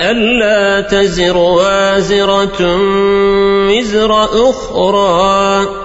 ألا تزر وازرة وزر أخرى.